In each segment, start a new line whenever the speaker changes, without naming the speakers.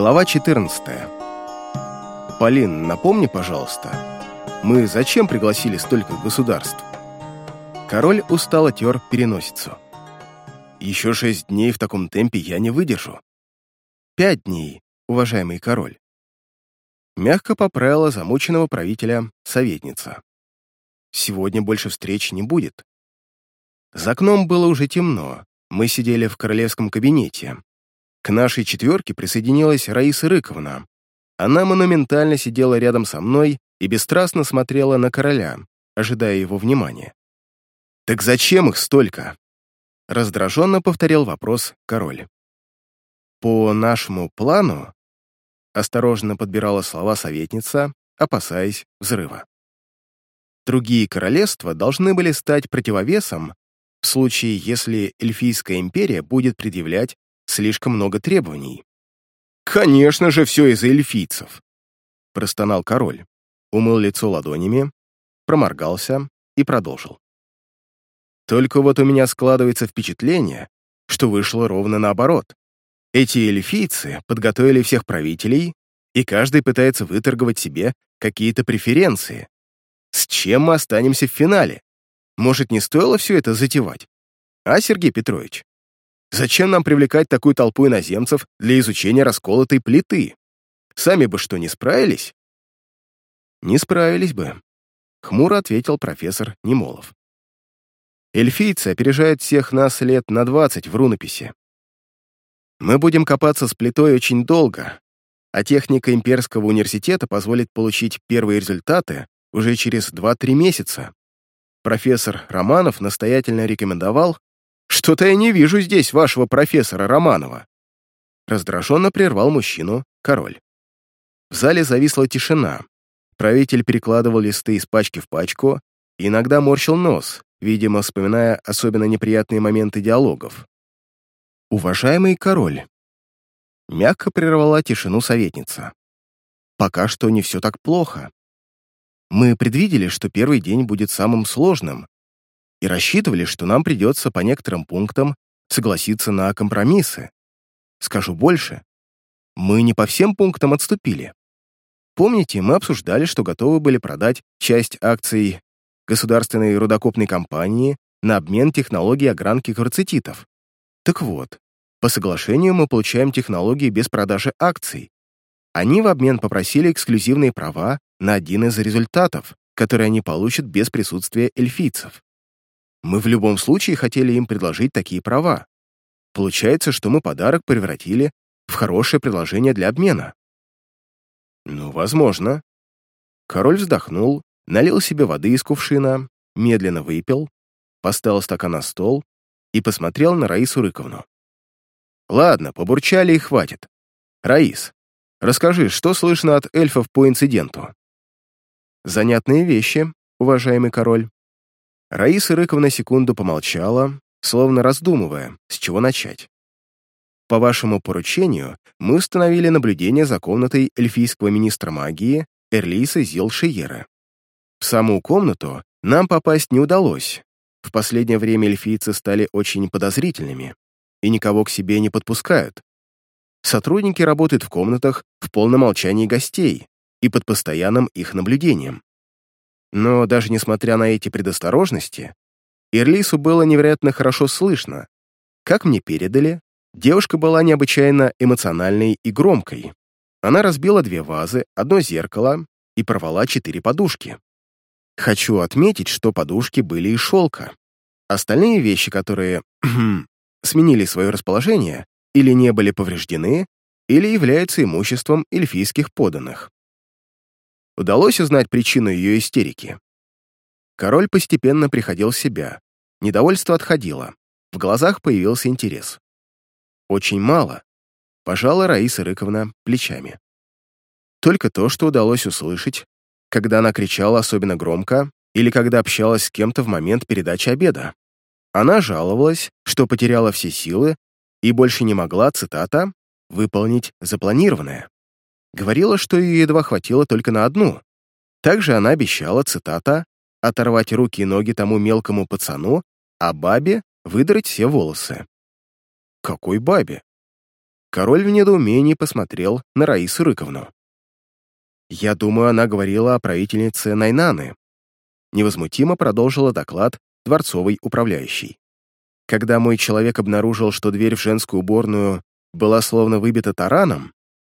Глава 14. Полин, напомни, пожалуйста, мы зачем пригласили столько государств? Король устало тер переносицу. Еще шесть дней в таком темпе я не выдержу. Пять дней, уважаемый король. Мягко поправила замученного правителя советница. Сегодня больше встреч не будет. За окном было уже темно, мы сидели в королевском кабинете. К нашей четверке присоединилась Раиса Рыковна. Она монументально сидела рядом со мной и бесстрастно смотрела на короля, ожидая его внимания. «Так зачем их столько?» Раздраженно повторил вопрос король. «По нашему плану?» Осторожно подбирала слова советница, опасаясь взрыва. Другие королевства должны были стать противовесом в случае, если Эльфийская империя будет предъявлять слишком много требований. «Конечно же, все из-за эльфийцев!» Простонал король, умыл лицо ладонями, проморгался и продолжил. «Только вот у меня складывается впечатление, что вышло ровно наоборот. Эти эльфийцы подготовили всех правителей, и каждый пытается выторговать себе какие-то преференции. С чем мы останемся в финале? Может, не стоило все это затевать? А, Сергей Петрович? Зачем нам привлекать такую толпу иноземцев для изучения расколотой плиты? Сами бы что, не справились? Не справились бы, хмуро ответил профессор Немолов. Эльфийцы опережают всех нас лет на 20 в рунописи. Мы будем копаться с плитой очень долго, а техника Имперского университета позволит получить первые результаты уже через 2-3 месяца. Профессор Романов настоятельно рекомендовал «Что-то я не вижу здесь вашего профессора Романова!» Раздраженно прервал мужчину король. В зале зависла тишина. Правитель перекладывал листы из пачки в пачку и иногда морщил нос, видимо, вспоминая особенно неприятные моменты диалогов. «Уважаемый король!» Мягко прервала тишину советница. «Пока что не все так плохо. Мы предвидели, что первый день будет самым сложным, и рассчитывали, что нам придется по некоторым пунктам согласиться на компромиссы. Скажу больше, мы не по всем пунктам отступили. Помните, мы обсуждали, что готовы были продать часть акций государственной рудокопной компании на обмен технологий огранки кварцититов. Так вот, по соглашению мы получаем технологии без продажи акций. Они в обмен попросили эксклюзивные права на один из результатов, которые они получат без присутствия эльфийцев. Мы в любом случае хотели им предложить такие права. Получается, что мы подарок превратили в хорошее предложение для обмена. Ну, возможно. Король вздохнул, налил себе воды из кувшина, медленно выпил, поставил стакан на стол и посмотрел на Раису Рыковну. Ладно, побурчали и хватит. Раис, расскажи, что слышно от эльфов по инциденту? Занятные вещи, уважаемый король. Раиса Рыковна секунду помолчала, словно раздумывая, с чего начать. По вашему поручению мы установили наблюдение за комнатой эльфийского министра магии Эрлиса Зилшиера. В саму комнату нам попасть не удалось. В последнее время эльфийцы стали очень подозрительными и никого к себе не подпускают. Сотрудники работают в комнатах в полном молчании гостей и под постоянным их наблюдением. Но даже несмотря на эти предосторожности, Ирлису было невероятно хорошо слышно. Как мне передали, девушка была необычайно эмоциональной и громкой. Она разбила две вазы, одно зеркало и порвала четыре подушки. Хочу отметить, что подушки были из шелка. Остальные вещи, которые сменили свое расположение, или не были повреждены, или являются имуществом эльфийских поданных. Удалось узнать причину ее истерики. Король постепенно приходил в себя. Недовольство отходило. В глазах появился интерес. Очень мало. Пожала Раиса Рыковна плечами. Только то, что удалось услышать, когда она кричала особенно громко или когда общалась с кем-то в момент передачи обеда. Она жаловалась, что потеряла все силы и больше не могла, цитата, выполнить запланированное. Говорила, что ее едва хватило только на одну. Также она обещала, цитата, «оторвать руки и ноги тому мелкому пацану, а бабе выдрать все волосы». Какой бабе? Король в недоумении посмотрел на Раису Рыковну. «Я думаю, она говорила о правительнице Найнаны», невозмутимо продолжила доклад дворцовый управляющий. Когда мой человек обнаружил, что дверь в женскую уборную была словно выбита тараном,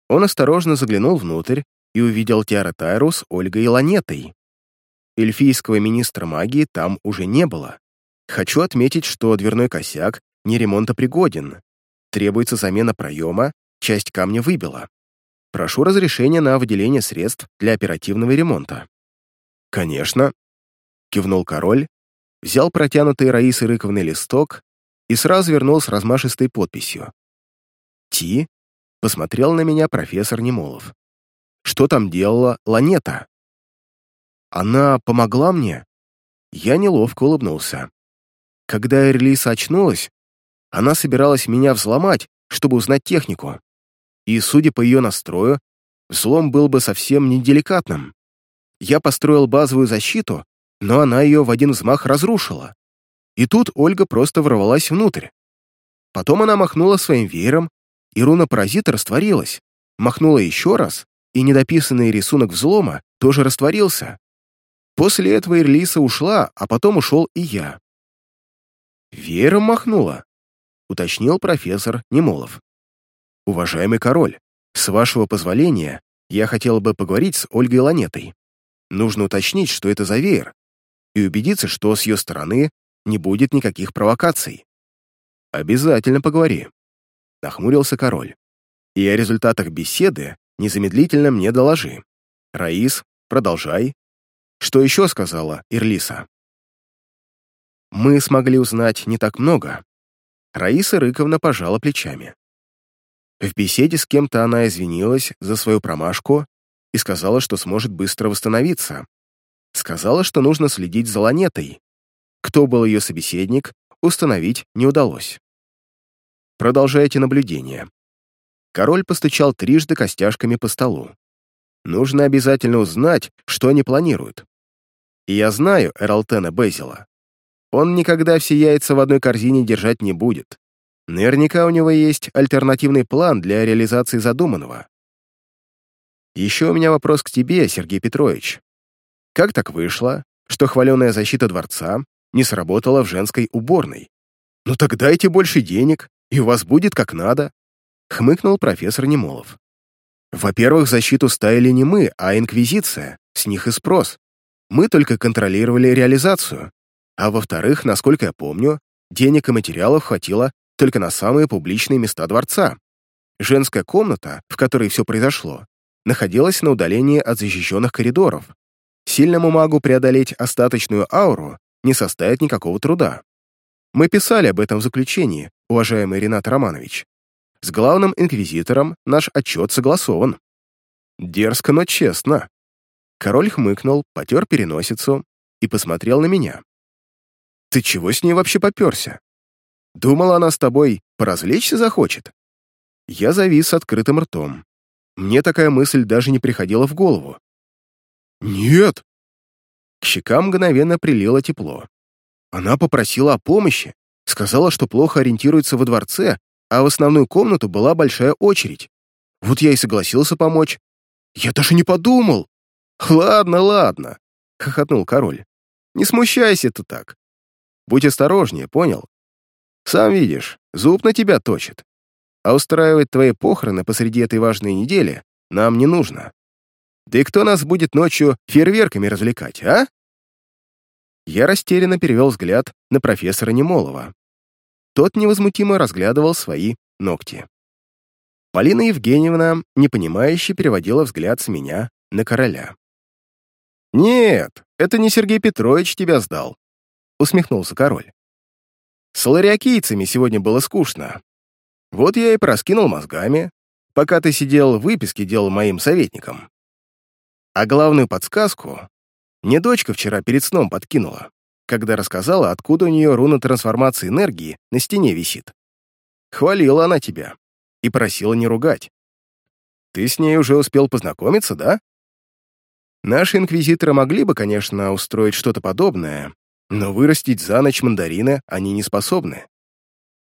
он осторожно заглянул внутрь и увидел Тиара Тайру с Ольгой и Ланетой. Эльфийского министра магии там уже не было. Хочу отметить, что дверной косяк не ремонтопригоден, требуется замена проема, часть камня выбила. Прошу разрешения на выделение средств для оперативного ремонта». «Конечно», — кивнул король, взял протянутый Раисой Рыковной листок и сразу вернул с размашистой подписью. «Ти?» — посмотрел на меня профессор Немолов. «Что там делала Ланета?» «Она помогла мне?» Я неловко улыбнулся. Когда Эрлиса очнулась, она собиралась меня взломать, чтобы узнать технику. И, судя по ее настрою, взлом был бы совсем неделикатным. Я построил базовую защиту, но она ее в один взмах разрушила. И тут Ольга просто ворвалась внутрь. Потом она махнула своим веером, и руна паразита растворилась. Махнула еще раз, и недописанный рисунок взлома тоже растворился. После этого Ирлиса ушла, а потом ушел и я. Веером махнула уточнил профессор Немолов. «Уважаемый король, с вашего позволения, я хотел бы поговорить с Ольгой Ланетой. Нужно уточнить, что это за веер, и убедиться, что с ее стороны не будет никаких провокаций. Обязательно поговори», — нахмурился король. «И о результатах беседы незамедлительно мне доложи. Раис, продолжай. Что еще сказала Ирлиса?» Мы смогли узнать не так много, Раиса Рыковна пожала плечами. В беседе с кем-то она извинилась за свою промашку и сказала, что сможет быстро восстановиться. Сказала, что нужно следить за Ланетой. Кто был ее собеседник, установить не удалось. Продолжайте наблюдение. Король постучал трижды костяшками по столу. Нужно обязательно узнать, что они планируют. И я знаю Эралтена Безила. Он никогда все яйца в одной корзине держать не будет. Наверняка у него есть альтернативный план для реализации задуманного. Еще у меня вопрос к тебе, Сергей Петрович. Как так вышло, что хваленая защита дворца не сработала в женской уборной? Ну так дайте больше денег, и у вас будет как надо, хмыкнул профессор Немолов. Во-первых, защиту ставили не мы, а Инквизиция, с них и спрос. Мы только контролировали реализацию, а во-вторых, насколько я помню, денег и материалов хватило только на самые публичные места дворца. Женская комната, в которой все произошло, находилась на удалении от защищенных коридоров. Сильному магу преодолеть остаточную ауру не составит никакого труда. Мы писали об этом в заключении, уважаемый Ренат Романович. С главным инквизитором наш отчет согласован. Дерзко, но честно. Король хмыкнул, потер переносицу и посмотрел на меня. Ты чего с ней вообще попёрся? Думала, она с тобой поразвлечься захочет?» Я завис открытым ртом. Мне такая мысль даже не приходила в голову. «Нет!» К щекам мгновенно прилило тепло. Она попросила о помощи, сказала, что плохо ориентируется во дворце, а в основную комнату была большая очередь. Вот я и согласился помочь. Я даже не подумал. «Ладно, ладно», — хохотнул король. «Не смущайся ты так. Будь осторожнее, понял? Сам видишь, зуб на тебя точит. А устраивать твои похороны посреди этой важной недели нам не нужно. Да и кто нас будет ночью фейерверками развлекать, а? Я растерянно перевел взгляд на профессора Немолова. Тот невозмутимо разглядывал свои ногти. Полина Евгеньевна, непонимающе, переводила взгляд с меня на короля. «Нет, это не Сергей Петрович тебя сдал. — усмехнулся король. «С лариакийцами сегодня было скучно. Вот я и проскинул мозгами, пока ты сидел в выписке делал моим советником. А главную подсказку мне дочка вчера перед сном подкинула, когда рассказала, откуда у нее руна трансформации энергии на стене висит. Хвалила она тебя и просила не ругать. Ты с ней уже успел познакомиться, да? Наши инквизиторы могли бы, конечно, устроить что-то подобное, но вырастить за ночь мандарины они не способны.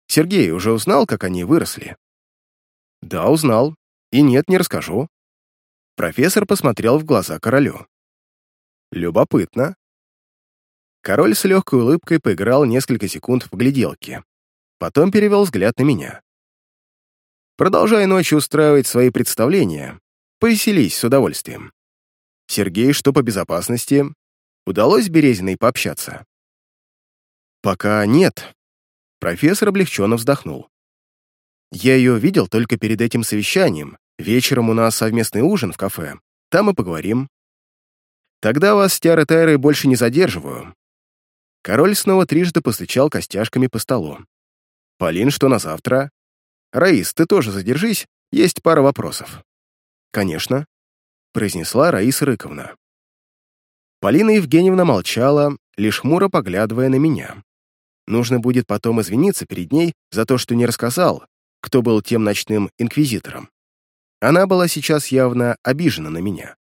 Сергей уже узнал, как они выросли? Да, узнал. И нет, не расскажу. Профессор посмотрел в глаза королю. Любопытно. Король с легкой улыбкой поиграл несколько секунд в гляделке. Потом перевел взгляд на меня. Продолжай ночью устраивать свои представления. Повеселись с удовольствием. Сергей, что по безопасности? Удалось Березиной пообщаться? Пока нет. Профессор облегченно вздохнул. Я ее видел только перед этим совещанием. Вечером у нас совместный ужин в кафе. Там и поговорим. Тогда вас с Тиарой Тайрой больше не задерживаю. Король снова трижды постучал костяшками по столу. «Полин, что на завтра?» «Раис, ты тоже задержись, есть пара вопросов». «Конечно», — произнесла Раиса Рыковна. Полина Евгеньевна молчала, лишь хмуро поглядывая на меня. Нужно будет потом извиниться перед ней за то, что не рассказал, кто был тем ночным инквизитором. Она была сейчас явно обижена на меня.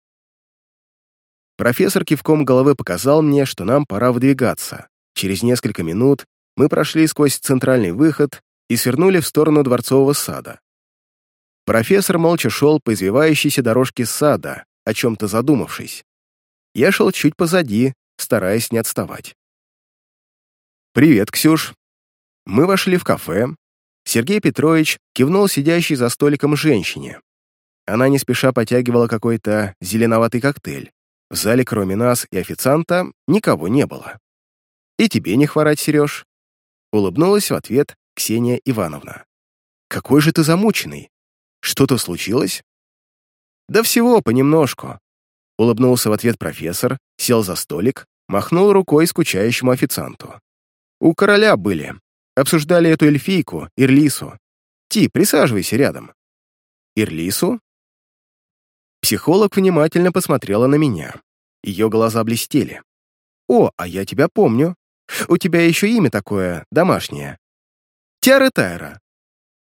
Профессор кивком головы показал мне, что нам пора выдвигаться. Через несколько минут мы прошли сквозь центральный выход и свернули в сторону Дворцового сада. Профессор молча шел по извивающейся дорожке сада, о чем-то задумавшись. Я шел чуть позади, стараясь не отставать. «Привет, Ксюш». Мы вошли в кафе. Сергей Петрович кивнул сидящей за столиком женщине. Она не спеша потягивала какой-то зеленоватый коктейль. В зале, кроме нас и официанта, никого не было. «И тебе не хворать, Сереж!» Улыбнулась в ответ Ксения Ивановна. «Какой же ты замученный! Что-то случилось?» «Да всего понемножку», — улыбнулся в ответ профессор, сел за столик, махнул рукой скучающему официанту. «У короля были. Обсуждали эту эльфийку, Ирлису. Ти, присаживайся рядом». «Ирлису?» Психолог внимательно посмотрела на меня. Ее глаза блестели. «О, а я тебя помню. У тебя еще имя такое, домашнее. Тиара Тайра.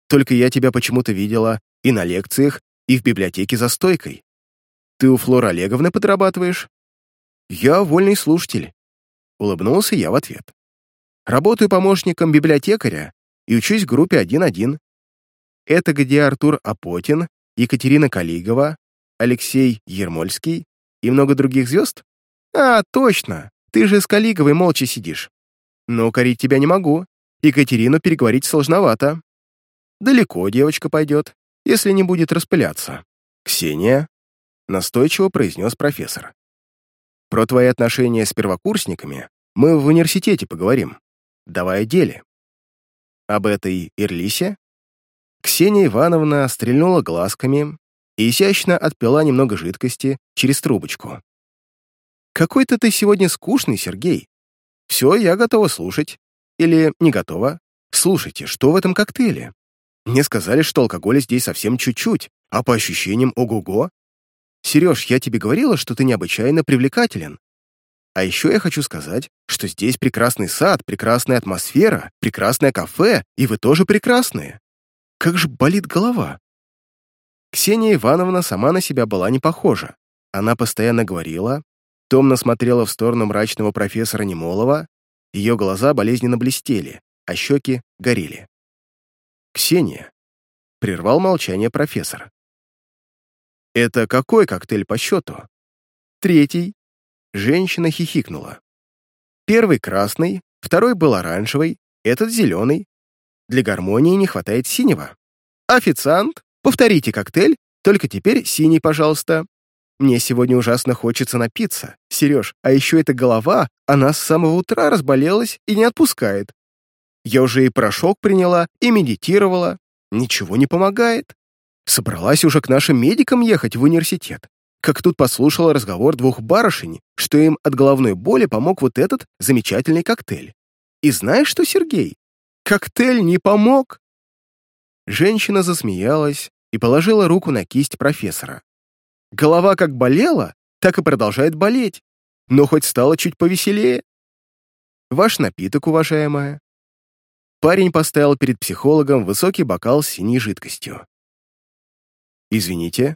Только я тебя почему-то видела и на лекциях, и в библиотеке за стойкой. Ты у Флоры Олеговны подрабатываешь?» «Я вольный слушатель», — улыбнулся я в ответ. «Работаю помощником библиотекаря и учусь в группе 1.1. Это где Артур Апотин, Екатерина Калигова, Алексей Ермольский и много других звезд? А, точно, ты же с Калиговой молча сидишь. Но укорить тебя не могу. Екатерину переговорить сложновато. Далеко девочка пойдет, если не будет распыляться. Ксения, настойчиво произнес профессор. Про твои отношения с первокурсниками мы в университете поговорим. Давай о деле. Об этой Ирлисе? Ксения Ивановна стрельнула глазками, и изящно отпила немного жидкости через трубочку. «Какой-то ты сегодня скучный, Сергей. Все, я готова слушать. Или не готова? Слушайте, что в этом коктейле? Мне сказали, что алкоголя здесь совсем чуть-чуть, а по ощущениям ого-го. Сереж, я тебе говорила, что ты необычайно привлекателен. А еще я хочу сказать, что здесь прекрасный сад, прекрасная атмосфера, прекрасное кафе, и вы тоже прекрасные. Как же болит голова. Ксения Ивановна сама на себя была не похожа. Она постоянно говорила, томно смотрела в сторону мрачного профессора Немолова, ее глаза болезненно блестели, а щеки горели. «Ксения», — прервал молчание профессор. «Это какой коктейль по счету?» «Третий». Женщина хихикнула. «Первый красный, второй был оранжевый, этот зеленый. Для гармонии не хватает синего. Официант, Повторите коктейль, только теперь синий, пожалуйста. Мне сегодня ужасно хочется напиться. Сереж, а еще эта голова, она с самого утра разболелась и не отпускает. Я уже и порошок приняла, и медитировала. Ничего не помогает. Собралась уже к нашим медикам ехать в университет. Как тут послушала разговор двух барышень, что им от головной боли помог вот этот замечательный коктейль. И знаешь что, Сергей? Коктейль не помог. Женщина засмеялась, и положила руку на кисть профессора. Голова как болела, так и продолжает болеть, но хоть стало чуть повеселее. Ваш напиток, уважаемая. Парень поставил перед психологом высокий бокал с синей жидкостью. «Извините».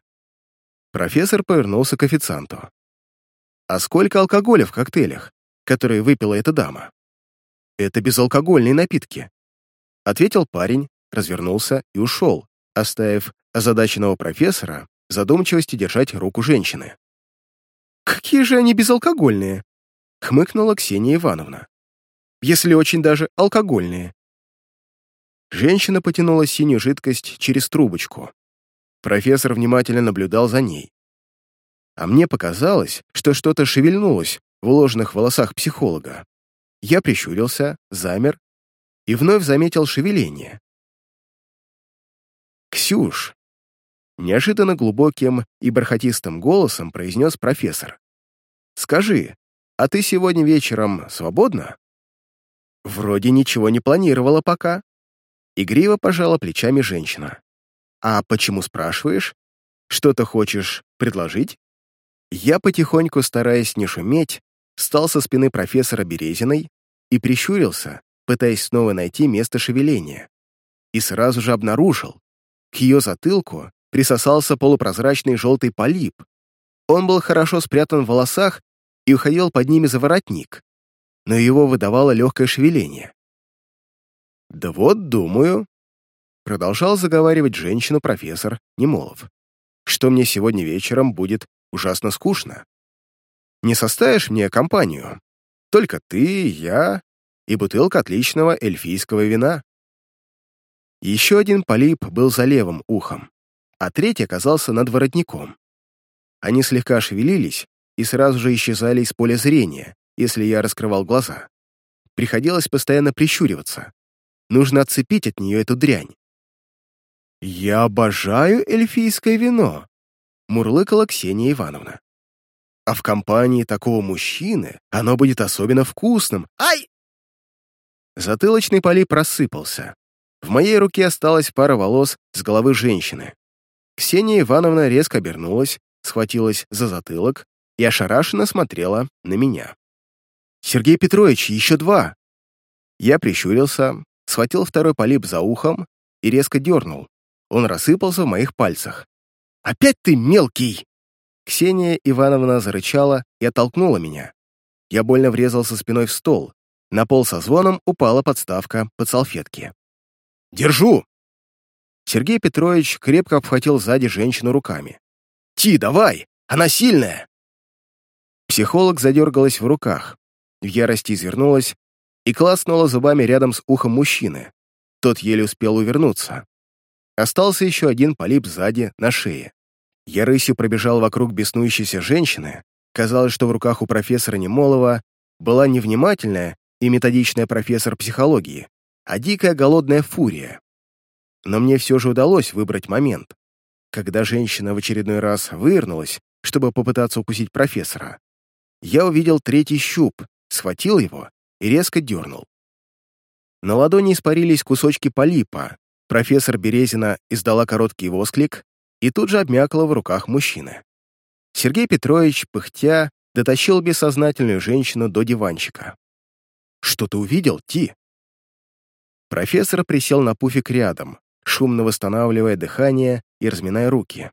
Профессор повернулся к официанту. «А сколько алкоголя в коктейлях, которые выпила эта дама?» «Это безалкогольные напитки», — ответил парень, развернулся и ушел, оставив озадаченного профессора задумчивости держать руку женщины. «Какие же они безалкогольные!» — хмыкнула Ксения Ивановна. «Если очень даже алкогольные». Женщина потянула синюю жидкость через трубочку. Профессор внимательно наблюдал за ней. А мне показалось, что что-то шевельнулось в уложенных волосах психолога. Я прищурился, замер и вновь заметил шевеление. «Ксюш!» Неожиданно глубоким и бархатистым голосом произнес профессор. «Скажи, а ты сегодня вечером свободна?» «Вроде ничего не планировала пока». Игриво пожала плечами женщина. «А почему спрашиваешь? Что-то хочешь предложить?» Я потихоньку, стараясь не шуметь, встал со спины профессора Березиной и прищурился, пытаясь снова найти место шевеления. И сразу же обнаружил. К ее затылку присосался полупрозрачный желтый полип. Он был хорошо спрятан в волосах и уходил под ними за воротник, но его выдавало легкое шевеление. «Да вот, думаю», — продолжал заговаривать женщину профессор Немолов, «что мне сегодня вечером будет ужасно скучно. Не составишь мне компанию? Только ты, я и бутылка отличного эльфийского вина». Еще один полип был за левым ухом, а третий оказался над воротником. Они слегка шевелились и сразу же исчезали из поля зрения, если я раскрывал глаза. Приходилось постоянно прищуриваться. Нужно отцепить от нее эту дрянь. «Я обожаю эльфийское вино», — мурлыкала Ксения Ивановна. «А в компании такого мужчины оно будет особенно вкусным. Ай!» Затылочный полип рассыпался. В моей руке осталась пара волос с головы женщины. Ксения Ивановна резко обернулась, схватилась за затылок и ошарашенно смотрела на меня. «Сергей Петрович, еще два!» Я прищурился, схватил второй полип за ухом и резко дернул. Он рассыпался в моих пальцах. «Опять ты мелкий!» Ксения Ивановна зарычала и оттолкнула меня. Я больно врезался спиной в стол. На пол со звоном упала подставка под салфетки. «Держу!» Сергей Петрович крепко обхватил сзади женщину руками. «Ти, давай! Она сильная!» Психолог задергалась в руках, в ярости извернулась и класнула зубами рядом с ухом мужчины. Тот еле успел увернуться. Остался еще один полип сзади, на шее. Я рысью пробежал вокруг беснующейся женщины. Казалось, что в руках у профессора Немолова была невнимательная и методичная профессор психологии, а дикая голодная фурия. Но мне все же удалось выбрать момент. Когда женщина в очередной раз вывернулась, чтобы попытаться укусить профессора, я увидел третий щуп, схватил его и резко дернул. На ладони испарились кусочки полипа, профессор Березина издала короткий восклик и тут же обмякла в руках мужчины. Сергей Петрович, пыхтя, дотащил бессознательную женщину до диванчика. «Что ты увидел, Ти?» Профессор присел на пуфик рядом, шумно восстанавливая дыхание и разминая руки.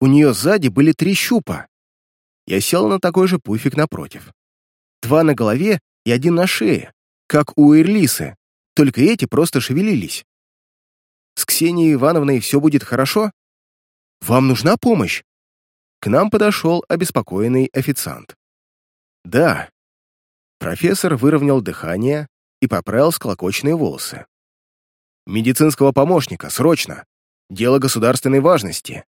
У нее сзади были три щупа. Я сел на такой же пуфик напротив. Два на голове и один на шее, как у Ирлисы, только эти просто шевелились. С Ксенией Ивановной все будет хорошо? Вам нужна помощь? К нам подошел обеспокоенный официант. Да. Профессор выровнял дыхание и поправил склокоченные волосы. Медицинского помощника, срочно! Дело государственной важности.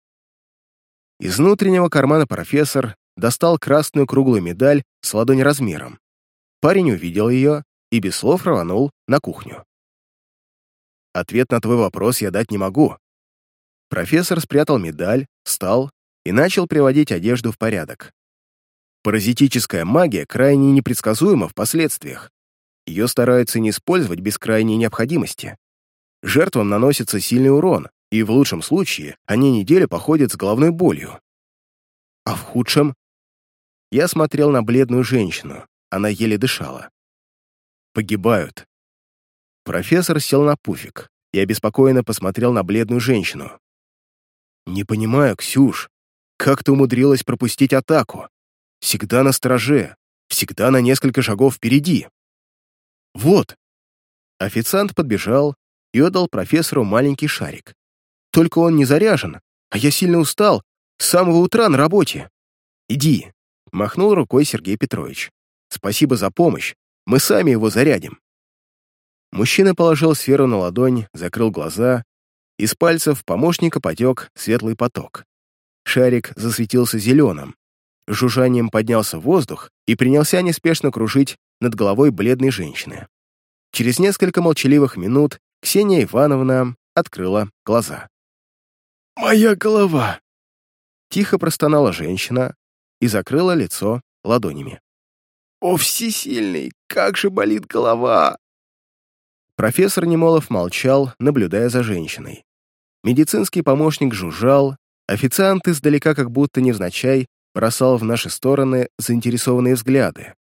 Из внутреннего кармана профессор достал красную круглую медаль с ладонь размером. Парень увидел ее и без слов рванул на кухню. Ответ на твой вопрос я дать не могу. Профессор спрятал медаль, встал и начал приводить одежду в порядок. Паразитическая магия крайне непредсказуема в последствиях. Ее стараются не использовать без крайней необходимости. Жертвам наносится сильный урон, и в лучшем случае они неделю походят с головной болью. А в худшем? Я смотрел на бледную женщину, она еле дышала. Погибают. Профессор сел на пуфик и обеспокоенно посмотрел на бледную женщину. «Не понимаю, Ксюш, как ты умудрилась пропустить атаку? Всегда на стороже, всегда на несколько шагов впереди». «Вот». Официант подбежал и отдал профессору маленький шарик. Только он не заряжен, а я сильно устал, с самого утра на работе. Иди, — махнул рукой Сергей Петрович. Спасибо за помощь, мы сами его зарядим. Мужчина положил сферу на ладонь, закрыл глаза, из пальцев помощника потек светлый поток. Шарик засветился зеленым, жужжанием поднялся в воздух и принялся неспешно кружить над головой бледной женщины. Через несколько молчаливых минут Ксения Ивановна открыла глаза. «Моя голова!» Тихо простонала женщина и закрыла лицо ладонями. «О, всесильный, как же болит голова!» Профессор Немолов молчал, наблюдая за женщиной. Медицинский помощник жужжал, официант издалека как будто невзначай бросал в наши стороны заинтересованные взгляды.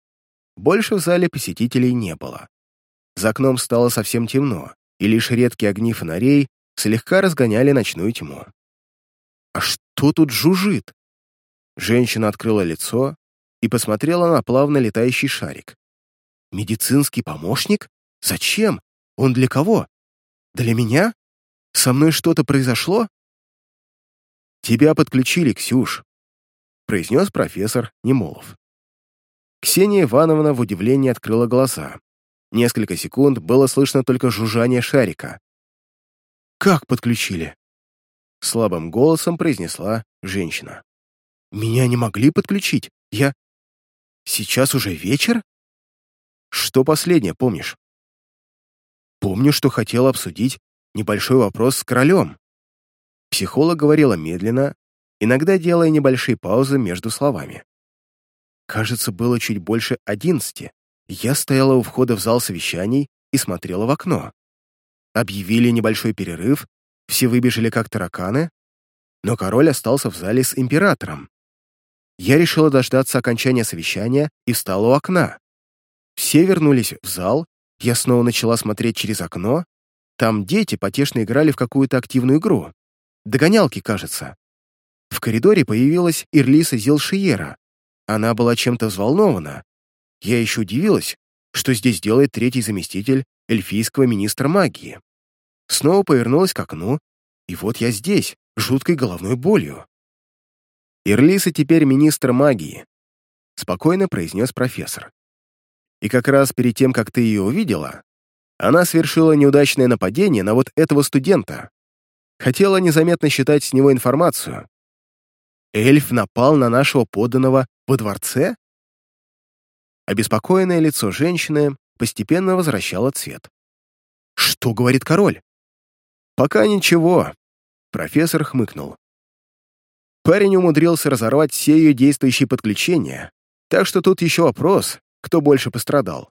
Больше в зале посетителей не было. За окном стало совсем темно, и лишь редкие огни фонарей слегка разгоняли ночную тьму. «А что тут жужжит?» Женщина открыла лицо и посмотрела на плавно летающий шарик. «Медицинский помощник? Зачем? Он для кого? Для меня? Со мной что-то произошло?» «Тебя подключили, Ксюш», — произнес профессор Немолов. Ксения Ивановна в удивлении открыла глаза. Несколько секунд было слышно только жужжание шарика. «Как подключили?» Слабым голосом произнесла женщина. «Меня не могли подключить. Я... Сейчас уже вечер?» «Что последнее помнишь?» «Помню, что хотела обсудить небольшой вопрос с королем». Психолог говорила медленно, иногда делая небольшие паузы между словами. Кажется, было чуть больше одиннадцати. Я стояла у входа в зал совещаний и смотрела в окно. Объявили небольшой перерыв, все выбежали как тараканы, но король остался в зале с императором. Я решила дождаться окончания совещания и встала у окна. Все вернулись в зал, я снова начала смотреть через окно. Там дети потешно играли в какую-то активную игру. Догонялки, кажется. Коридоре появилась Ирлиса Зилшиера. Она была чем-то взволнована. Я еще удивилась, что здесь делает третий заместитель эльфийского министра магии. Снова повернулась к окну, и вот я здесь, жуткой головной болью. «Ирлиса теперь министр магии», — спокойно произнес профессор. «И как раз перед тем, как ты ее увидела, она совершила неудачное нападение на вот этого студента. Хотела незаметно считать с него информацию. Эльф напал на нашего подданного во дворце?» Обеспокоенное лицо женщины постепенно возвращало цвет. «Что говорит король?» «Пока ничего», — профессор хмыкнул. Парень умудрился разорвать все ее действующие подключения, так что тут еще вопрос, кто больше пострадал.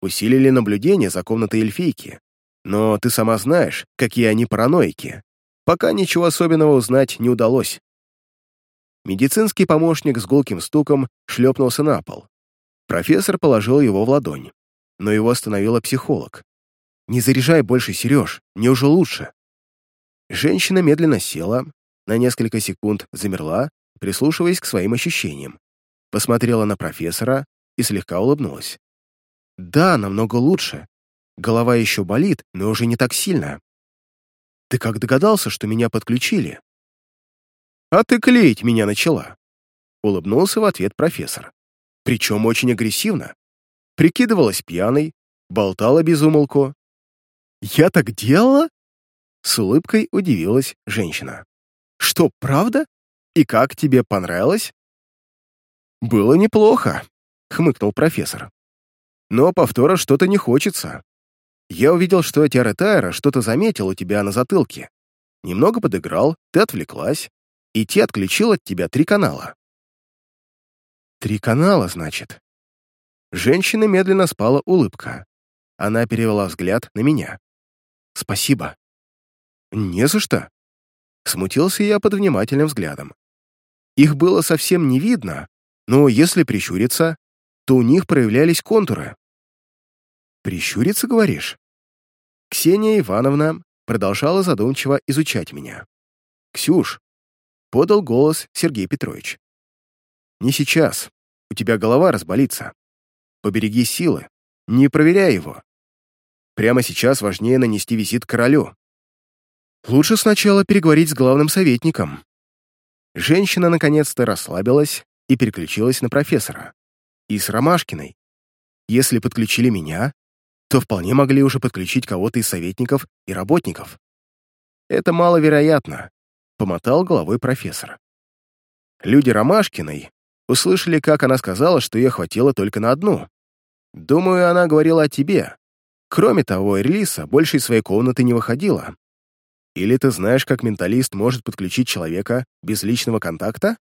Усилили наблюдение за комнатой эльфийки, но ты сама знаешь, какие они параноики. Пока ничего особенного узнать не удалось. Медицинский помощник с гулким стуком шлепнулся на пол. Профессор положил его в ладонь, но его остановила психолог. «Не заряжай больше, Сереж, мне уже лучше». Женщина медленно села, на несколько секунд замерла, прислушиваясь к своим ощущениям. Посмотрела на профессора и слегка улыбнулась. «Да, намного лучше. Голова еще болит, но уже не так сильно. Ты как догадался, что меня подключили?» «А ты клеить меня начала», — улыбнулся в ответ профессор. «Причем очень агрессивно. Прикидывалась пьяной, болтала без умолку. «Я так делала?» С улыбкой удивилась женщина. «Что, правда? И как тебе понравилось?» «Было неплохо», — хмыкнул профессор. «Но повтора что-то не хочется. Я увидел, что Тиара что-то заметил у тебя на затылке. Немного подыграл, ты отвлеклась, и те отключил от тебя три канала». «Три канала, значит?» Женщина медленно спала улыбка. Она перевела взгляд на меня. «Спасибо». «Не за что». Смутился я под внимательным взглядом. Их было совсем не видно, но если прищуриться, то у них проявлялись контуры. «Прищуриться, говоришь?» Ксения Ивановна продолжала задумчиво изучать меня. «Ксюш», — подал голос Сергей Петрович. «Не сейчас. У тебя голова разболится. Побереги силы. Не проверяй его. Прямо сейчас важнее нанести визит королю. Лучше сначала переговорить с главным советником. Женщина наконец-то расслабилась и переключилась на профессора. И с Ромашкиной. Если подключили меня, то вполне могли уже подключить кого-то из советников и работников. Это маловероятно, помотал головой профессор. Люди Ромашкиной услышали, как она сказала, что ее хватило только на одну. Думаю, она говорила о тебе. Кроме того, Эрлиса больше из своей комнаты не выходила. Или ты знаешь, как менталист может подключить человека без личного контакта?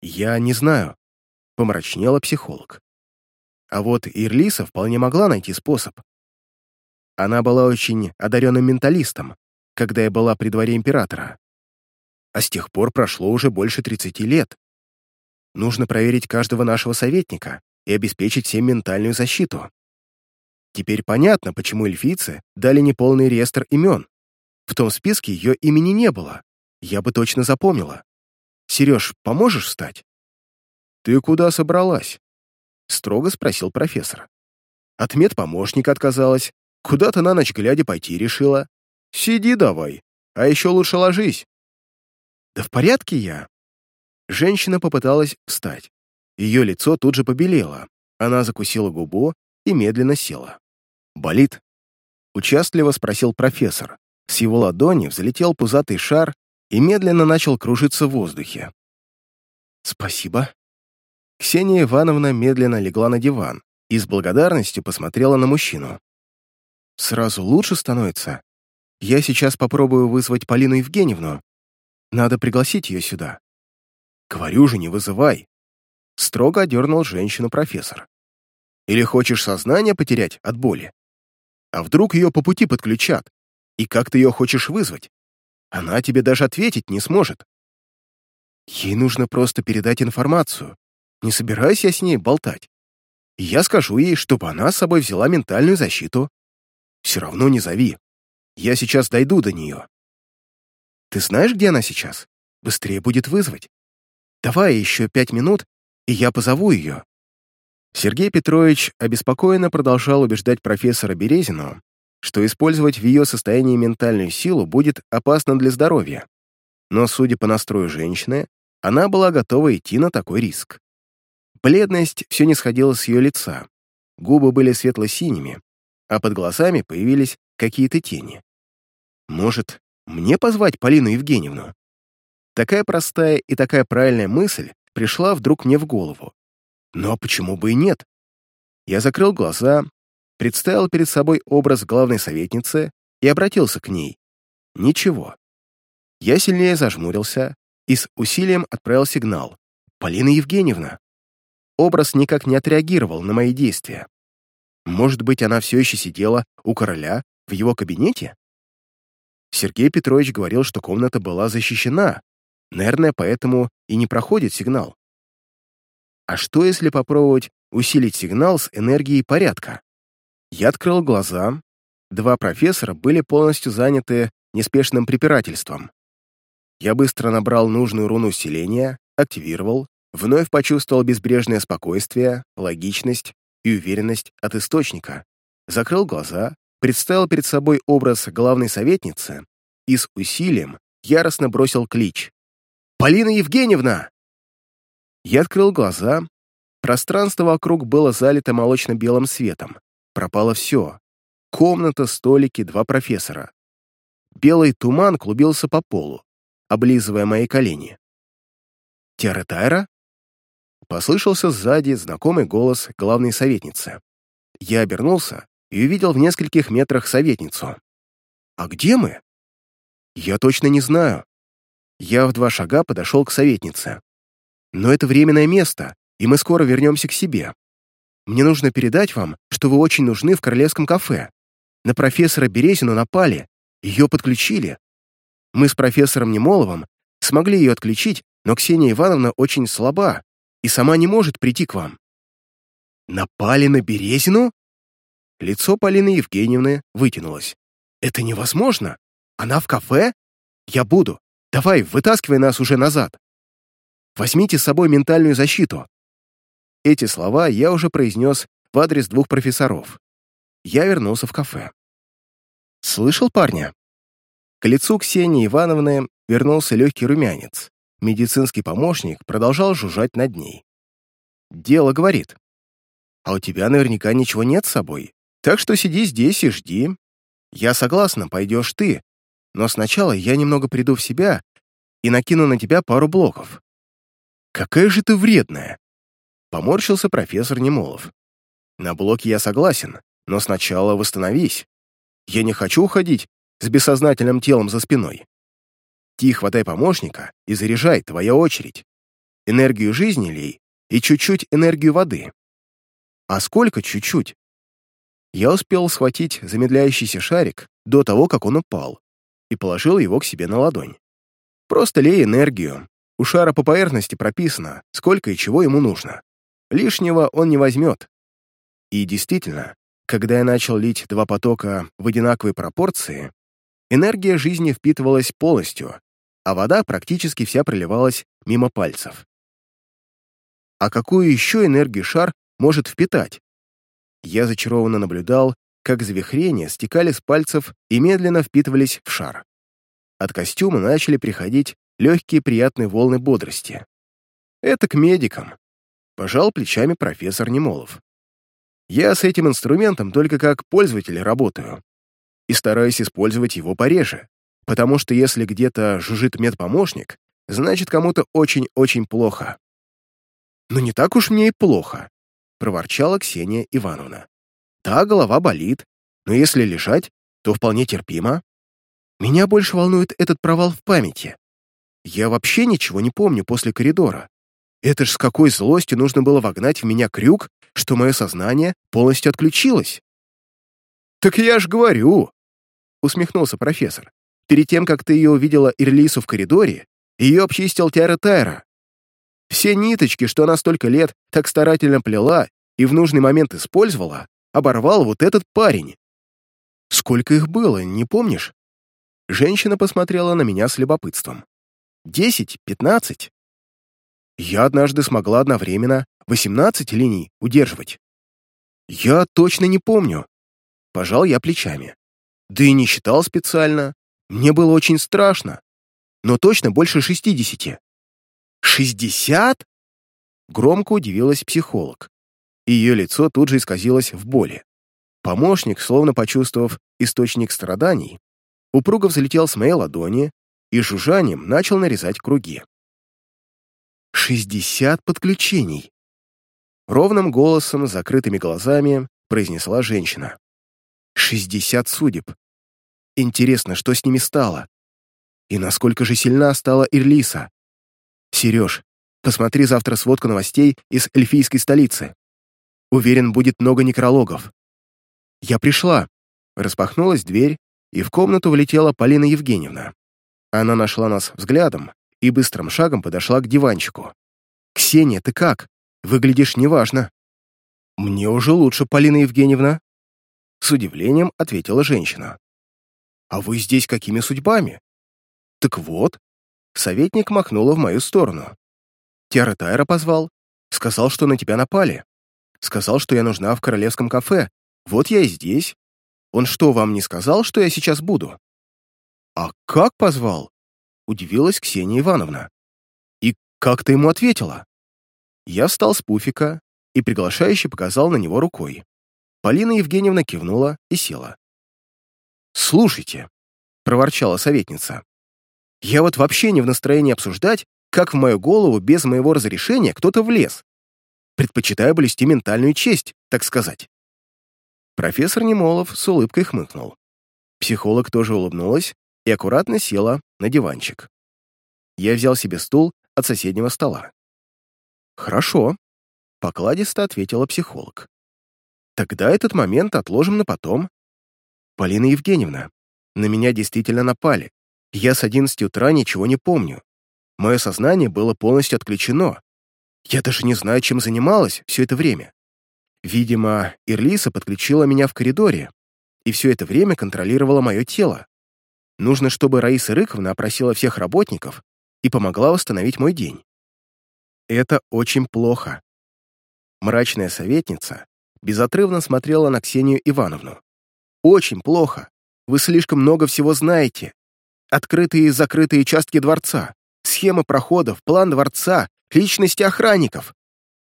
Я не знаю, помрачнела психолог. А вот Ирлиса вполне могла найти способ. Она была очень одаренным менталистом, когда я была при дворе императора. А с тех пор прошло уже больше 30 лет. Нужно проверить каждого нашего советника и обеспечить всем ментальную защиту. Теперь понятно, почему эльфийцы дали неполный реестр имен. В том списке ее имени не было. Я бы точно запомнила. Сереж, поможешь встать? «Ты куда собралась?» — строго спросил профессор. От медпомощника отказалась, куда-то на ночь глядя пойти решила. «Сиди давай, а еще лучше ложись». «Да в порядке я». Женщина попыталась встать. Ее лицо тут же побелело. Она закусила губу и медленно села. «Болит?» — участливо спросил профессор. С его ладони взлетел пузатый шар и медленно начал кружиться в воздухе. «Спасибо», Ксения Ивановна медленно легла на диван и с благодарностью посмотрела на мужчину. «Сразу лучше становится? Я сейчас попробую вызвать Полину Евгеньевну. Надо пригласить ее сюда». «Говорю же, не вызывай!» Строго одернул женщину профессор. «Или хочешь сознание потерять от боли? А вдруг ее по пути подключат? И как ты ее хочешь вызвать? Она тебе даже ответить не сможет. Ей нужно просто передать информацию, не собираюсь я с ней болтать. я скажу ей, чтобы она с собой взяла ментальную защиту. Все равно не зови. Я сейчас дойду до нее. Ты знаешь, где она сейчас? Быстрее будет вызвать. Давай еще пять минут, и я позову ее. Сергей Петрович обеспокоенно продолжал убеждать профессора Березину, что использовать в ее состоянии ментальную силу будет опасно для здоровья. Но, судя по настрою женщины, она была готова идти на такой риск. Бледность все не сходила с ее лица. Губы были светло-синими, а под глазами появились какие-то тени. Может, мне позвать Полину Евгеньевну? Такая простая и такая правильная мысль пришла вдруг мне в голову. Но почему бы и нет? Я закрыл глаза, представил перед собой образ главной советницы и обратился к ней. Ничего. Я сильнее зажмурился и с усилием отправил сигнал. «Полина Евгеньевна!» Образ никак не отреагировал на мои действия. Может быть, она все еще сидела у короля в его кабинете? Сергей Петрович говорил, что комната была защищена. Наверное, поэтому и не проходит сигнал. А что, если попробовать усилить сигнал с энергией порядка? Я открыл глаза. Два профессора были полностью заняты неспешным препирательством. Я быстро набрал нужную руну усиления, активировал, Вновь почувствовал безбрежное спокойствие, логичность и уверенность от источника. Закрыл глаза, представил перед собой образ главной советницы и с усилием яростно бросил клич. «Полина Евгеньевна!» Я открыл глаза. Пространство вокруг было залито молочно-белым светом. Пропало все. Комната, столики, два профессора. Белый туман клубился по полу, облизывая мои колени. «Тиара Тайра?» Послышался сзади знакомый голос главной советницы. Я обернулся и увидел в нескольких метрах советницу. «А где мы?» «Я точно не знаю». Я в два шага подошел к советнице. «Но это временное место, и мы скоро вернемся к себе. Мне нужно передать вам, что вы очень нужны в королевском кафе. На профессора Березину напали, ее подключили. Мы с профессором Немоловым смогли ее отключить, но Ксения Ивановна очень слаба, и сама не может прийти к вам». «Напали на Березину?» Лицо Полины Евгеньевны вытянулось. «Это невозможно! Она в кафе? Я буду. Давай, вытаскивай нас уже назад. Возьмите с собой ментальную защиту». Эти слова я уже произнес в адрес двух профессоров. Я вернулся в кафе. «Слышал парня?» К лицу Ксении Ивановны вернулся легкий румянец. Медицинский помощник продолжал жужжать над ней. «Дело, — говорит, — а у тебя наверняка ничего нет с собой, так что сиди здесь и жди. Я согласна, пойдешь ты, но сначала я немного приду в себя и накину на тебя пару блоков». «Какая же ты вредная!» — поморщился профессор Немолов. «На блоки я согласен, но сначала восстановись. Я не хочу уходить с бессознательным телом за спиной. Ти, хватай помощника и заряжай, твоя очередь. Энергию жизни лей и чуть-чуть энергию воды. А сколько чуть-чуть? Я успел схватить замедляющийся шарик до того, как он упал, и положил его к себе на ладонь. Просто лей энергию. У шара по поверхности прописано, сколько и чего ему нужно. Лишнего он не возьмет. И действительно, когда я начал лить два потока в одинаковой пропорции, энергия жизни впитывалась полностью, а вода практически вся проливалась мимо пальцев. А какую еще энергию шар может впитать? Я зачарованно наблюдал, как завихрения стекали с пальцев и медленно впитывались в шар. От костюма начали приходить легкие приятные волны бодрости. Это к медикам. Пожал плечами профессор Немолов. Я с этим инструментом только как пользователь работаю и стараюсь использовать его пореже, потому что если где-то жужжит медпомощник, значит, кому-то очень-очень плохо. «Но не так уж мне и плохо», — проворчала Ксения Ивановна. «Да, голова болит, но если лежать, то вполне терпимо. Меня больше волнует этот провал в памяти. Я вообще ничего не помню после коридора. Это ж с какой злостью нужно было вогнать в меня крюк, что мое сознание полностью отключилось. «Так я ж говорю», — усмехнулся профессор. «Перед тем, как ты ее увидела Ирлису в коридоре, ее обчистил Тиара Тайра. Все ниточки, что она столько лет так старательно плела и в нужный момент использовала, оборвал вот этот парень. Сколько их было, не помнишь? Женщина посмотрела на меня с любопытством. Десять, пятнадцать? Я однажды смогла одновременно 18 линий удерживать. Я точно не помню. Пожал я плечами. Да и не считал специально. Мне было очень страшно. Но точно больше 60. 60? Громко удивилась психолог. Ее лицо тут же исказилось в боли. Помощник, словно почувствовав источник страданий, упруго взлетел с моей ладони и жужжанием начал нарезать круги. «Шестьдесят подключений!» Ровным голосом, закрытыми глазами, произнесла женщина. «Шестьдесят судеб. Интересно, что с ними стало? И насколько же сильна стала Ирлиса? Сереж, посмотри завтра сводку новостей из эльфийской столицы. Уверен, будет много некрологов. Я пришла. Распахнулась дверь, и в комнату влетела Полина Евгеньевна. Она нашла нас взглядом и быстрым шагом подошла к диванчику. «Ксения, ты как? Выглядишь неважно». «Мне уже лучше, Полина Евгеньевна», — с удивлением ответила женщина. «А вы здесь какими судьбами?» «Так вот», — советник махнула в мою сторону. «Тиара Тайра позвал, сказал, что на тебя напали. Сказал, что я нужна в королевском кафе. Вот я и здесь. Он что, вам не сказал, что я сейчас буду?» «А как позвал?» Удивилась Ксения Ивановна. «И как ты ему ответила?» Я встал с пуфика и приглашающе показал на него рукой. Полина Евгеньевна кивнула и села. «Слушайте», — проворчала советница, «я вот вообще не в настроении обсуждать, как в мою голову без моего разрешения кто-то влез. Предпочитаю блюсти ментальную честь, так сказать». Профессор Немолов с улыбкой хмыкнул. Психолог тоже улыбнулась и аккуратно села на диванчик. Я взял себе стул от соседнего стола. «Хорошо», — покладисто ответила психолог. «Тогда этот момент отложим на потом. Полина Евгеньевна, на меня действительно напали. Я с 11 утра ничего не помню. Мое сознание было полностью отключено. Я даже не знаю, чем занималась все это время. Видимо, Ирлиса подключила меня в коридоре и все это время контролировала мое тело. Нужно, чтобы Раиса Рыковна опросила всех работников и помогла восстановить мой день. Это очень плохо. Мрачная советница безотрывно смотрела на Ксению Ивановну. «Очень плохо. Вы слишком много всего знаете. открытые и закрытые участки дворца, схемы проходов, план дворца, личности охранников,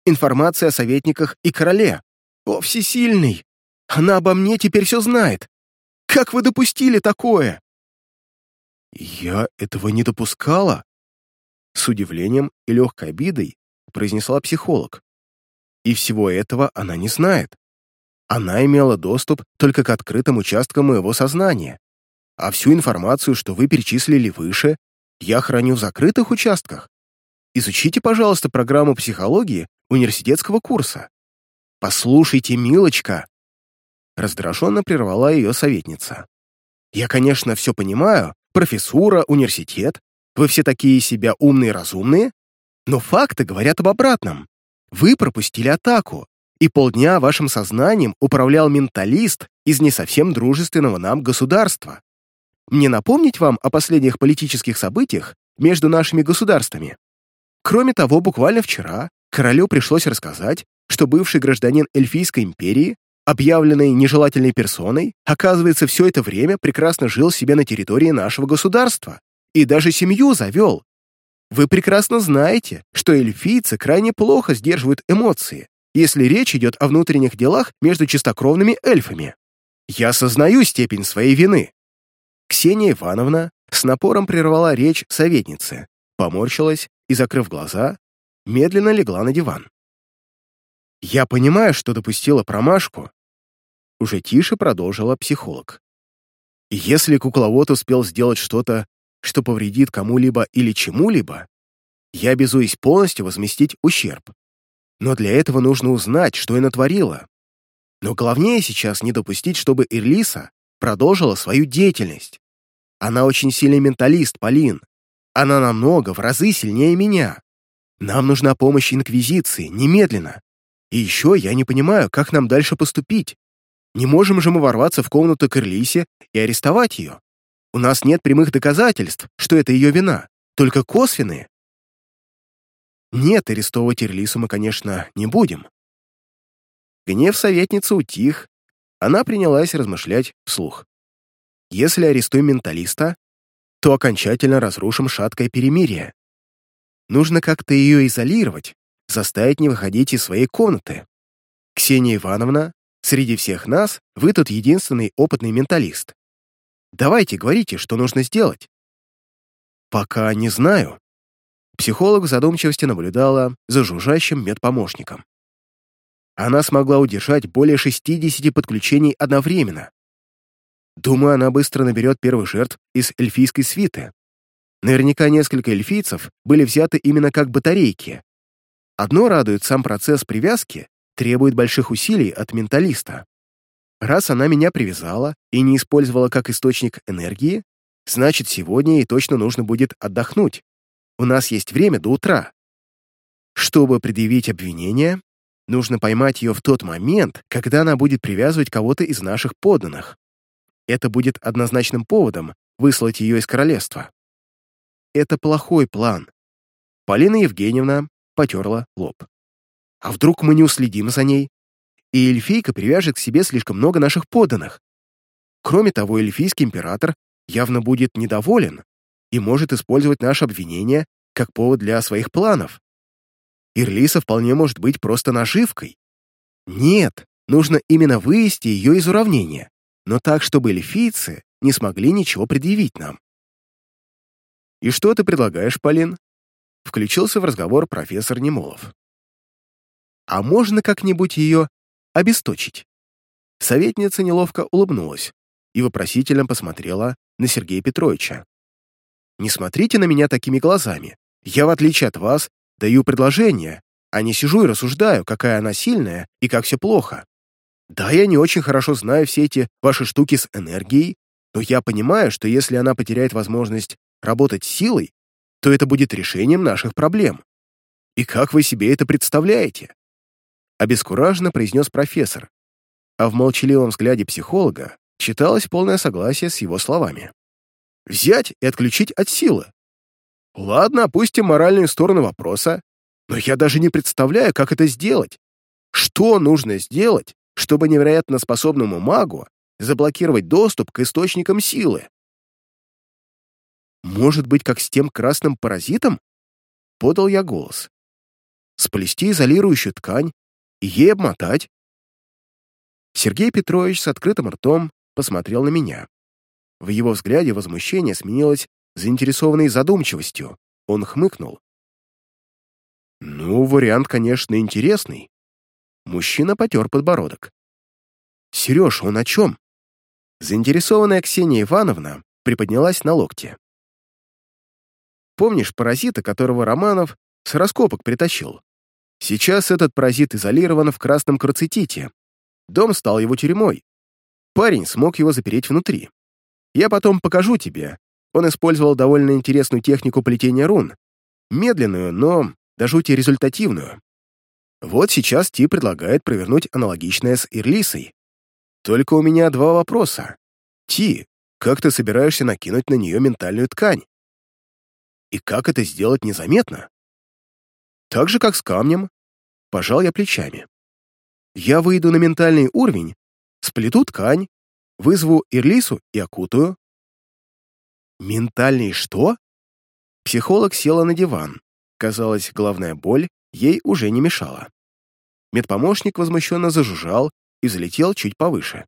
информация о советниках и короле. О, всесильный! Она обо мне теперь все знает. Как вы допустили такое?» «Я этого не допускала», — с удивлением и легкой обидой произнесла психолог. «И всего этого она не знает. Она имела доступ только к открытым участкам моего сознания, а всю информацию, что вы перечислили выше, я храню в закрытых участках. Изучите, пожалуйста, программу психологии университетского курса. Послушайте, милочка!» Раздраженно прервала ее советница. «Я, конечно, все понимаю, профессура, университет, вы все такие себя умные и разумные, но факты говорят об обратном. Вы пропустили атаку, и полдня вашим сознанием управлял менталист из не совсем дружественного нам государства. Мне напомнить вам о последних политических событиях между нашими государствами? Кроме того, буквально вчера королю пришлось рассказать, что бывший гражданин Эльфийской империи, объявленный нежелательной персоной, оказывается, все это время прекрасно жил себе на территории нашего государства и даже семью завел. Вы прекрасно знаете, что эльфийцы крайне плохо сдерживают эмоции, если речь идет о внутренних делах между чистокровными эльфами. Я сознаю степень своей вины. Ксения Ивановна с напором прервала речь советницы, поморщилась и, закрыв глаза, медленно легла на диван. «Я понимаю, что допустила промашку», уже тише продолжила психолог. «Если кукловод успел сделать что-то, что повредит кому-либо или чему-либо, я обязуюсь полностью возместить ущерб. Но для этого нужно узнать, что я натворила. Но главнее сейчас не допустить, чтобы Ирлиса продолжила свою деятельность. Она очень сильный менталист, Полин. Она намного, в разы сильнее меня. Нам нужна помощь Инквизиции, немедленно. И еще я не понимаю, как нам дальше поступить. Не можем же мы ворваться в комнату к Ирлисе и арестовать ее. У нас нет прямых доказательств, что это ее вина, только косвенные. Нет, арестовывать Ирлису мы, конечно, не будем. Гнев советницы утих, она принялась размышлять вслух. Если арестуем менталиста, то окончательно разрушим шаткое перемирие. Нужно как-то ее изолировать, заставить не выходить из своей комнаты. Ксения Ивановна, среди всех нас вы тут единственный опытный менталист. Давайте, говорите, что нужно сделать. Пока не знаю. Психолог в задумчивости наблюдала за жужжащим медпомощником. Она смогла удержать более 60 подключений одновременно. Думаю, она быстро наберет первых жертв из эльфийской свиты. Наверняка несколько эльфийцев были взяты именно как батарейки. Одно радует сам процесс привязки, требует больших усилий от менталиста. Раз она меня привязала и не использовала как источник энергии, значит, сегодня ей точно нужно будет отдохнуть. У нас есть время до утра. Чтобы предъявить обвинение, нужно поймать ее в тот момент, когда она будет привязывать кого-то из наших подданных. Это будет однозначным поводом выслать ее из королевства. Это плохой план. Полина Евгеньевна потерла лоб. А вдруг мы не уследим за ней? и эльфийка привяжет к себе слишком много наших подданных. Кроме того, эльфийский император явно будет недоволен и может использовать наше обвинение как повод для своих планов. Ирлиса вполне может быть просто наживкой. Нет, нужно именно вывести ее из уравнения, но так, чтобы эльфийцы не смогли ничего предъявить нам. «И что ты предлагаешь, Полин?» Включился в разговор профессор Немолов. «А можно как-нибудь ее обесточить. Советница неловко улыбнулась и вопросительно посмотрела на Сергея Петровича. «Не смотрите на меня такими глазами. Я, в отличие от вас, даю предложение, а не сижу и рассуждаю, какая она сильная и как все плохо. Да, я не очень хорошо знаю все эти ваши штуки с энергией, но я понимаю, что если она потеряет возможность работать силой, то это будет решением наших проблем. И как вы себе это представляете? обескураженно произнес профессор, а в молчаливом взгляде психолога читалось полное согласие с его словами. «Взять и отключить от силы. Ладно, опустим моральную сторону вопроса, но я даже не представляю, как это сделать. Что нужно сделать, чтобы невероятно способному магу заблокировать доступ к источникам силы? Может быть, как с тем красным паразитом? Подал я голос. Сплести изолирующую ткань и ей обмотать. Сергей Петрович с открытым ртом посмотрел на меня. В его взгляде возмущение сменилось заинтересованной задумчивостью. Он хмыкнул. «Ну, вариант, конечно, интересный». Мужчина потер подбородок. «Сереж, он о чем?» Заинтересованная Ксения Ивановна приподнялась на локте. «Помнишь паразита, которого Романов с раскопок притащил? Сейчас этот паразит изолирован в красном карцетите. Дом стал его тюрьмой. Парень смог его запереть внутри. Я потом покажу тебе. Он использовал довольно интересную технику плетения рун. Медленную, но до жути результативную. Вот сейчас Ти предлагает провернуть аналогичное с Ирлисой. Только у меня два вопроса. Ти, как ты собираешься накинуть на нее ментальную ткань? И как это сделать незаметно? Так же, как с камнем. Пожал я плечами. Я выйду на ментальный уровень, сплету ткань, вызову Ирлису и окутаю. Ментальный что? Психолог села на диван. Казалось, главная боль ей уже не мешала. Медпомощник возмущенно зажужжал и залетел чуть повыше.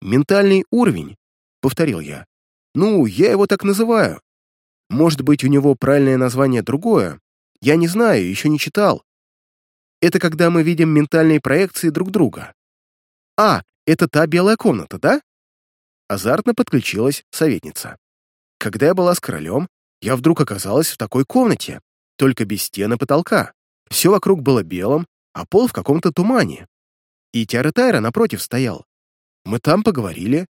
«Ментальный уровень», — повторил я. «Ну, я его так называю. Может быть, у него правильное название другое. Я не знаю, еще не читал. Это когда мы видим ментальные проекции друг друга. А, это та белая комната, да?» Азартно подключилась советница. Когда я была с королем, я вдруг оказалась в такой комнате, только без стены потолка. Все вокруг было белым, а пол в каком-то тумане. И Тиара Тайра напротив стоял. Мы там поговорили.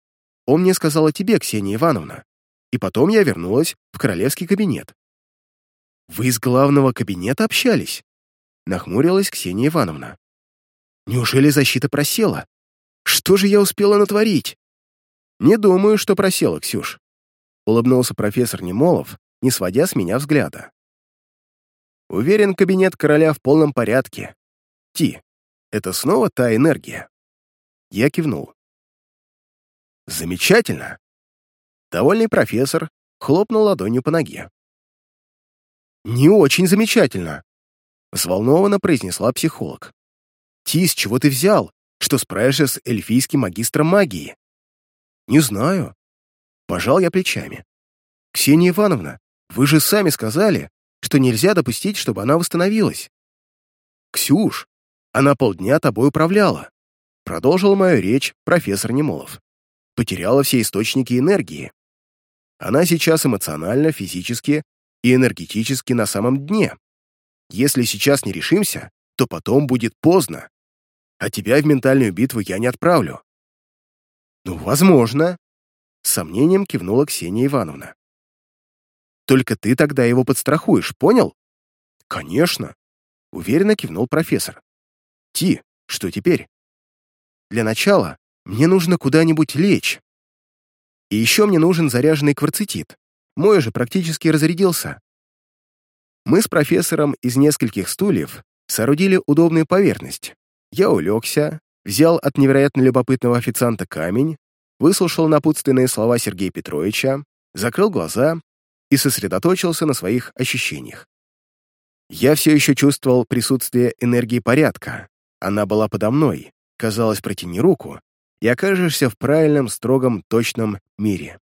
Он мне сказал о тебе, Ксения Ивановна. И потом я вернулась в королевский кабинет. «Вы из главного кабинета общались?» Нахмурилась Ксения Ивановна. «Неужели защита просела? Что же я успела натворить?» «Не думаю, что просела, Ксюш», — улыбнулся профессор Немолов, не сводя с меня взгляда. Уверен, кабинет короля в полном порядке. Ти, это снова та энергия. Я кивнул. Замечательно. Довольный профессор хлопнул ладонью по ноге. «Не очень замечательно», — взволнованно произнесла психолог. «Ти, с чего ты взял, что справишься с эльфийским магистром магии?» «Не знаю». Пожал я плечами. «Ксения Ивановна, вы же сами сказали, что нельзя допустить, чтобы она восстановилась. «Ксюш, она полдня тобой управляла», продолжил мою речь профессор Немолов. Потеряла все источники энергии. Она сейчас эмоционально, физически и энергетически на самом дне. Если сейчас не решимся, то потом будет поздно. А тебя в ментальную битву я не отправлю. Ну, возможно. С сомнением кивнула Ксения Ивановна. Только ты тогда его подстрахуешь, понял?» «Конечно», — уверенно кивнул профессор. «Ти, что теперь?» «Для начала мне нужно куда-нибудь лечь. И еще мне нужен заряженный кварцетит. Мой же практически разрядился». Мы с профессором из нескольких стульев соорудили удобную поверхность. Я улегся, взял от невероятно любопытного официанта камень, выслушал напутственные слова Сергея Петровича, закрыл глаза и сосредоточился на своих ощущениях. Я все еще чувствовал присутствие энергии порядка. Она была подо мной. Казалось, протяни руку, и окажешься в правильном, строгом, точном мире.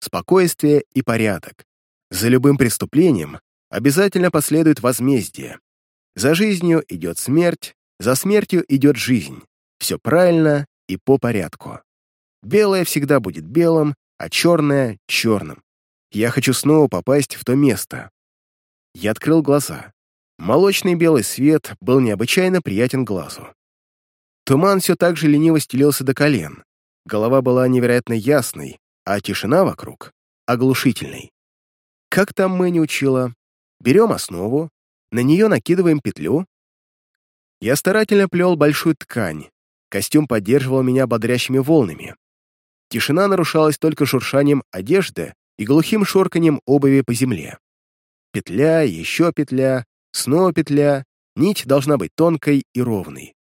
Спокойствие и порядок. За любым преступлением обязательно последует возмездие. За жизнью идет смерть, за смертью идет жизнь. Все правильно и по порядку. Белое всегда будет белым, а черное — черным. Я хочу снова попасть в то место. Я открыл глаза. Молочный белый свет был необычайно приятен глазу. Туман все так же лениво стелился до колен. Голова была невероятно ясной, а тишина вокруг — оглушительной. Как там Мэнни учила? Берем основу, на нее накидываем петлю. Я старательно плел большую ткань. Костюм поддерживал меня бодрящими волнами. Тишина нарушалась только шуршанием одежды и глухим шорканьем обуви по земле. Петля, еще петля, снова петля, нить должна быть тонкой и ровной.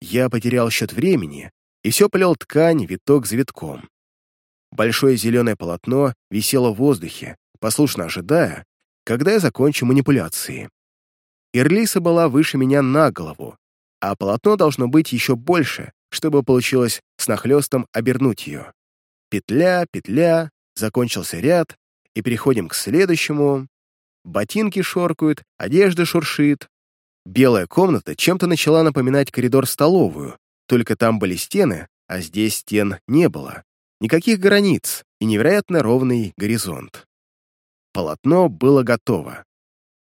Я потерял счет времени и все плел ткань виток за витком. Большое зеленое полотно висело в воздухе, послушно ожидая, когда я закончу манипуляции. Ирлиса была выше меня на голову, а полотно должно быть еще больше, чтобы получилось с нахлестом обернуть ее. Петля, петля, закончился ряд, и переходим к следующему. Ботинки шоркают, одежда шуршит. Белая комната чем-то начала напоминать коридор-столовую, только там были стены, а здесь стен не было. Никаких границ и невероятно ровный горизонт. Полотно было готово.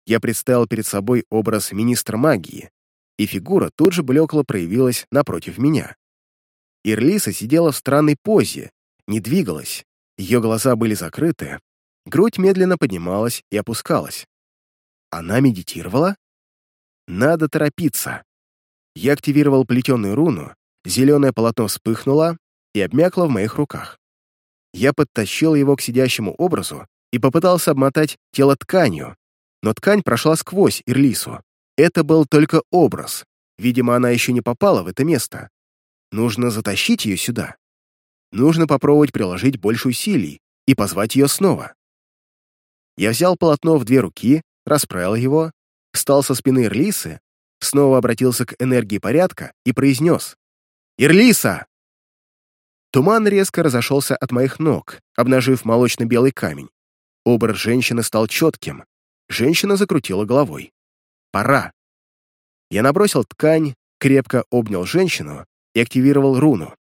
Я представил перед собой образ министра магии, и фигура тут же блекло проявилась напротив меня. Ирлиса сидела в странной позе, не двигалась, ее глаза были закрыты, грудь медленно поднималась и опускалась. Она медитировала? Надо торопиться. Я активировал плетеную руну, зеленое полотно вспыхнуло и обмякло в моих руках. Я подтащил его к сидящему образу и попытался обмотать тело тканью, но ткань прошла сквозь Ирлису. Это был только образ. Видимо, она еще не попала в это место. Нужно затащить ее сюда. Нужно попробовать приложить больше усилий и позвать ее снова. Я взял полотно в две руки, расправил его, встал со спины Ирлисы, снова обратился к энергии порядка и произнес «Ирлиса!». Туман резко разошелся от моих ног, обнажив молочно-белый камень. Образ женщины стал четким. Женщина закрутила головой. «Пора!» Я набросил ткань, крепко обнял женщину и активировал руну.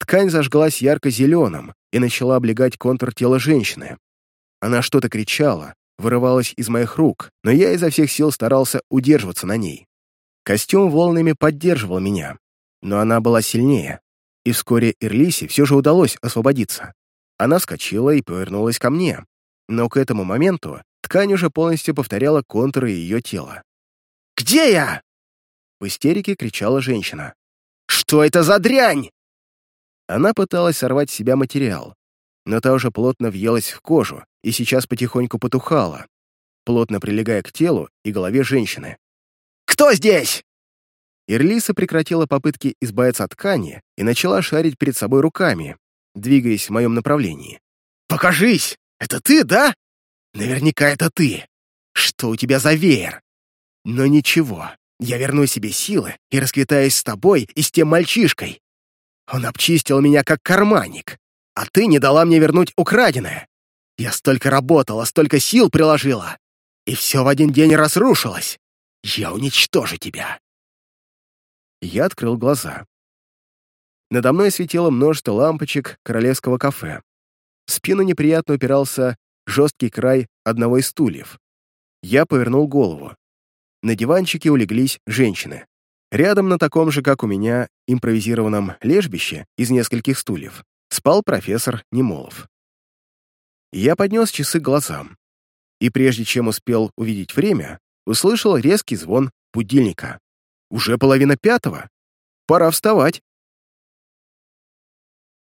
Ткань зажглась ярко-зеленым и начала облегать контур тела женщины. Она что-то кричала, вырывалась из моих рук, но я изо всех сил старался удерживаться на ней. Костюм волнами поддерживал меня, но она была сильнее, и вскоре Ирлисе все же удалось освободиться. Она вскочила и повернулась ко мне, но к этому моменту ткань уже полностью повторяла контуры ее тела. «Где я?» В истерике кричала женщина. «Что это за дрянь?» Она пыталась сорвать с себя материал, но та уже плотно въелась в кожу и сейчас потихоньку потухала, плотно прилегая к телу и голове женщины. «Кто здесь?» Ирлиса прекратила попытки избавиться от ткани и начала шарить перед собой руками, двигаясь в моем направлении. «Покажись! Это ты, да? Наверняка это ты. Что у тебя за веер? Но ничего, я верну себе силы и расквитаюсь с тобой и с тем мальчишкой. Он обчистил меня как карманник, а ты не дала мне вернуть украденное. Я столько работала, столько сил приложила, и все в один день разрушилось. Я уничтожу тебя. Я открыл глаза. Надо мной светило множество лампочек королевского кафе. В спину неприятно упирался жесткий край одного из стульев. Я повернул голову. На диванчике улеглись женщины. Рядом на таком же, как у меня, импровизированном лежбище из нескольких стульев спал профессор Немолов. Я поднес часы к глазам, и прежде чем успел увидеть время, услышал резкий звон будильника. Уже половина пятого. Пора вставать.